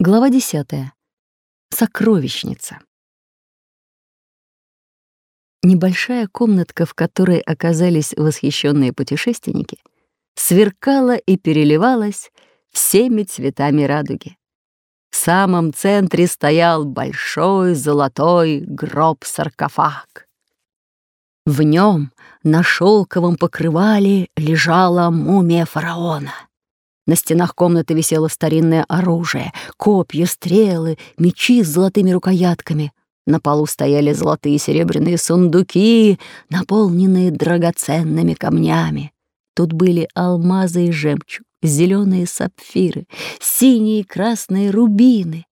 Глава 10. Сокровищница. Небольшая комнатка, в которой оказались восхищенные путешественники, сверкала и переливалась всеми цветами радуги. В самом центре стоял большой золотой гроб-саркофаг. В нем на шелковом покрывале лежала мумия фараона — на стенах комнаты висело старинное оружие, копья, стрелы, мечи с золотыми рукоятками. На полу стояли золотые и серебряные сундуки, наполненные драгоценными камнями. Тут были алмазы и жемчуг, зеленые сапфиры, синие и красные рубины.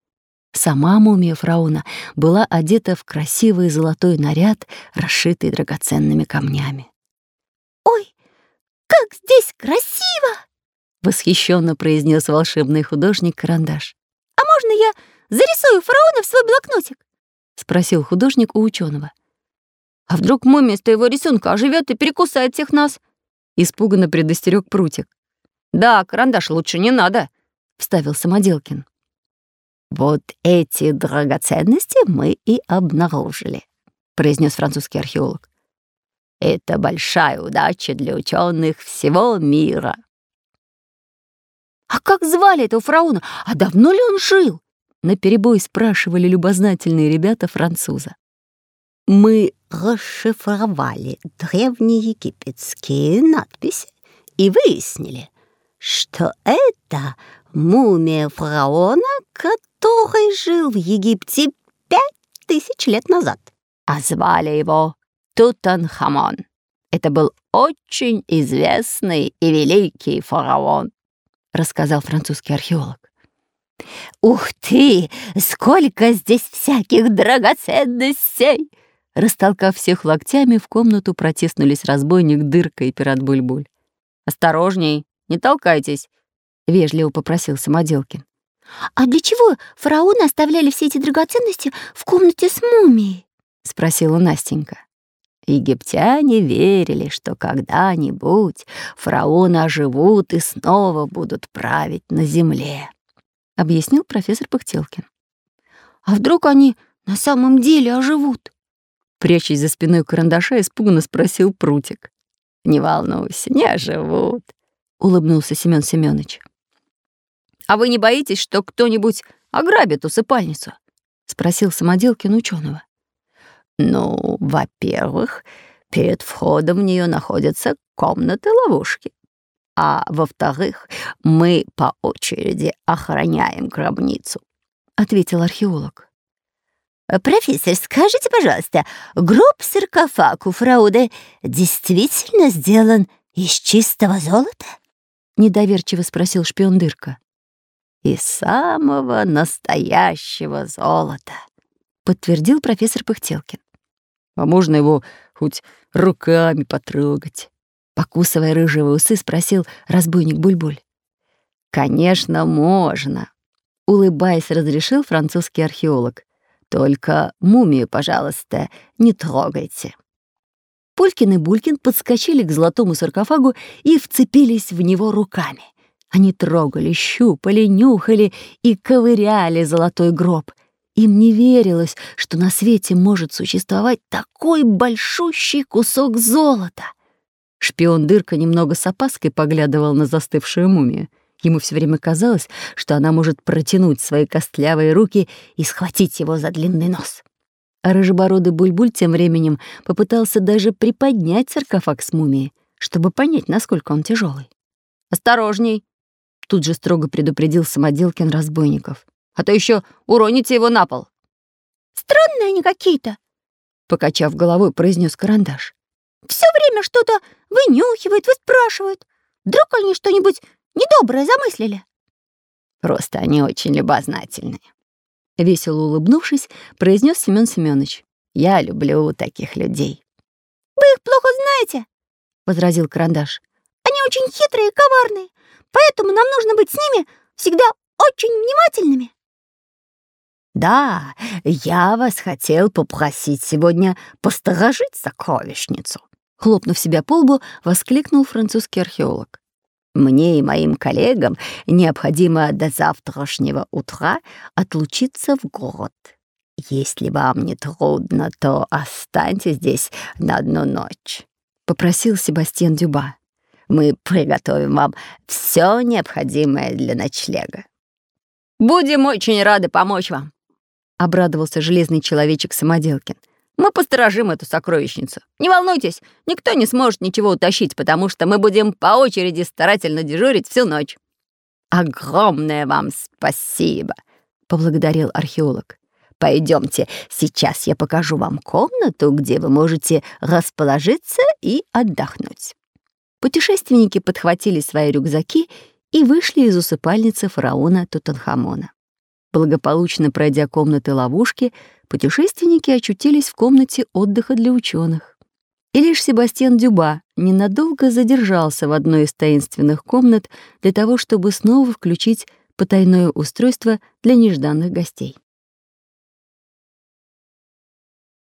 Сама мумия фрауна была одета в красивый золотой наряд, расшитый драгоценными камнями. «Ой, как здесь красиво!» — восхищенно произнес волшебный художник Карандаш. «А можно я зарисую фараона в свой блокнотик?» — спросил художник у ученого. «А вдруг мумия с твоего рисунка оживет и перекусает всех нас?» — испуганно предостерег Прутик. «Да, карандаш лучше не надо», — вставил Самоделкин. «Вот эти драгоценности мы и обнаружили», — произнес французский археолог. «Это большая удача для ученых всего мира». «А как звали этого фараона? А давно ли он жил?» Наперебой спрашивали любознательные ребята француза. Мы расшифровали древнеегипетские надписи и выяснили, что это мумия фараона, который жил в Египте пять тысяч лет назад. А звали его Тутанхамон. Это был очень известный и великий фараон рассказал французский археолог. «Ух ты! Сколько здесь всяких драгоценностей!» Растолкав всех локтями, в комнату протиснулись разбойник Дырка и пират Буль-Буль. «Осторожней, не толкайтесь!» — вежливо попросил Самоделкин. «А для чего фараоны оставляли все эти драгоценности в комнате с мумией?» — спросила Настенька. Египтяне верили, что когда-нибудь фараоны оживут и снова будут править на земле, — объяснил профессор Пыхтелкин. «А вдруг они на самом деле оживут?» Прячась за спиной карандаша, испуганно спросил Прутик. «Не волнуйся, не оживут», — улыбнулся Семён Семёныч. «А вы не боитесь, что кто-нибудь ограбит усыпальницу?» — спросил Самоделкин ученого. Ну, во-первых, перед входом в нее находятся комнаты-ловушки. А во-вторых, мы по очереди охраняем гробницу, — ответил археолог. «Профессор, скажите, пожалуйста, гроб-саркофаг у Фрауды действительно сделан из чистого золота?» — недоверчиво спросил шпион Дырка. «Из самого настоящего золота», — подтвердил профессор Пыхтелкин а можно его хоть руками потрогать?» Покусывая рыжие усы, спросил разбойник Бульбуль. «Конечно, можно», — улыбаясь, разрешил французский археолог. «Только мумию, пожалуйста, не трогайте». Пулькин и Булькин подскочили к золотому саркофагу и вцепились в него руками. Они трогали, щупали, нюхали и ковыряли золотой гроб — им не верилось, что на свете может существовать такой большущий кусок золота. Шпион Дырка немного с опаской поглядывал на застывшую мумию. Ему все время казалось, что она может протянуть свои костлявые руки и схватить его за длинный нос. А рыжебородый Бульбуль тем временем попытался даже приподнять саркофаг с мумией, чтобы понять, насколько он тяжелый. «Осторожней!» — тут же строго предупредил самоделкин разбойников а то еще уроните его на пол». «Странные они какие-то», — покачав головой, произнес карандаш. «Все время что-то вынюхивают, выспрашивают. Вдруг они что-нибудь недоброе замыслили?» «Просто они очень любознательные», — весело улыбнувшись, произнес Семен Семенович. «Я люблю таких людей». «Вы их плохо знаете», — возразил карандаш. «Они очень хитрые и коварные, поэтому нам нужно быть с ними всегда очень внимательными». «Да, я вас хотел попросить сегодня посторожить сокровищницу», хлопнув себя по лбу, воскликнул французский археолог. Мне и моим коллегам необходимо до завтрашнего утра отлучиться в город. Если вам не трудно, то останьтесь здесь на одну ночь», — попросил Себастьян Дюба. «Мы приготовим вам все необходимое для ночлега». «Будем очень рады помочь вам», — обрадовался железный человечек Самоделкин. «Мы посторожим эту сокровищницу. Не волнуйтесь, никто не сможет ничего утащить, потому что мы будем по очереди старательно дежурить всю ночь». «Огромное вам спасибо», — поблагодарил археолог. Пойдемте, сейчас я покажу вам комнату, где вы можете расположиться и отдохнуть». Путешественники подхватили свои рюкзаки и вышли из усыпальницы фараона Тутанхамона. Благополучно пройдя комнаты ловушки, путешественники очутились в комнате отдыха для ученых. И лишь Себастьян Дюба ненадолго задержался в одной из таинственных комнат для того, чтобы снова включить потайное устройство для нежданных гостей.